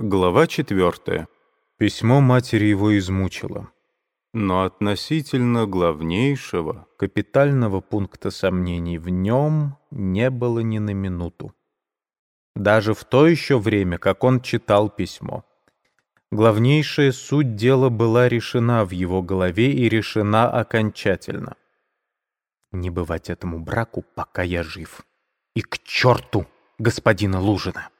Глава четвертая. Письмо матери его измучило. Но относительно главнейшего, капитального пункта сомнений в нем не было ни на минуту. Даже в то еще время, как он читал письмо. Главнейшая суть дела была решена в его голове и решена окончательно. Не бывать этому браку, пока я жив. И к черту господина Лужина!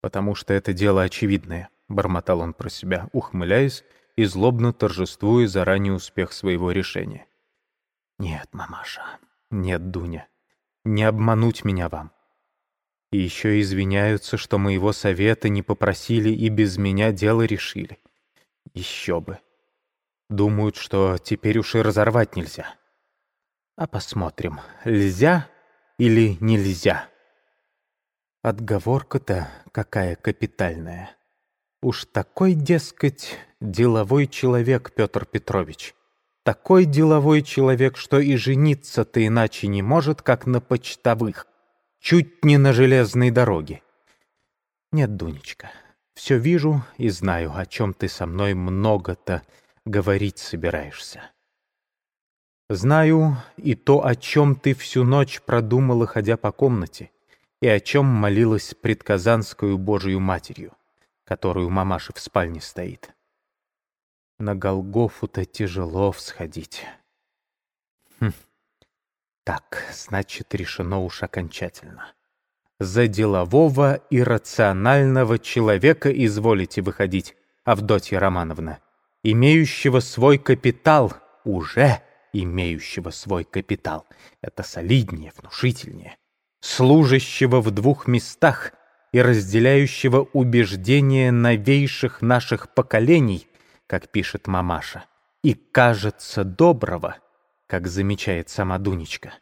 «Потому что это дело очевидное», — бормотал он про себя, ухмыляясь и злобно торжествуя заранее успех своего решения. «Нет, мамаша, нет, Дуня, не обмануть меня вам. И еще извиняются, что моего совета не попросили и без меня дело решили. Еще бы. Думают, что теперь уж и разорвать нельзя. А посмотрим, нельзя или нельзя. Отговорка-то какая капитальная. Уж такой, дескать, деловой человек Петр Петрович. Такой деловой человек, что и жениться-то иначе не может, как на почтовых. Чуть не на железной дороге. Нет, Дунечка, все вижу и знаю, о чем ты со мной много-то говорить собираешься. Знаю и то, о чем ты всю ночь продумала, ходя по комнате, и о чем молилась пред Казанскую Божию Матерью, которую мамаша в спальне стоит. На Голгофу-то тяжело всходить. Хм. Так, значит, решено уж окончательно. За делового и рационального человека изволите выходить, Авдотья Романовна, имеющего свой капитал, уже имеющего свой капитал. Это солиднее, внушительнее. Служащего в двух местах и разделяющего убеждения новейших наших поколений, как пишет мамаша, и кажется доброго — как замечает сама Дунечка.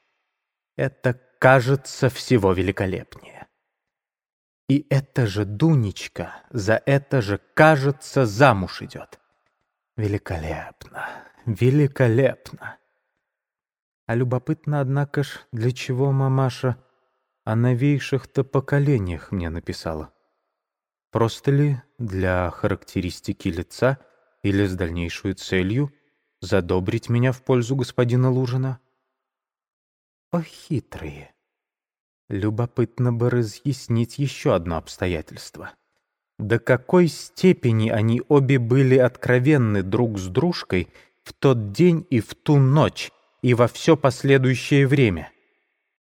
Это кажется всего великолепнее. И эта же Дунечка за это же, кажется, замуж идет. Великолепно, великолепно. А любопытно, однако ж, для чего мамаша о новейших-то поколениях мне написала? Просто ли для характеристики лица или с дальнейшей целью задобрить меня в пользу господина Лужина? О! Любопытно бы разъяснить еще одно обстоятельство. До какой степени они обе были откровенны друг с дружкой в тот день и в ту ночь, и во все последующее время?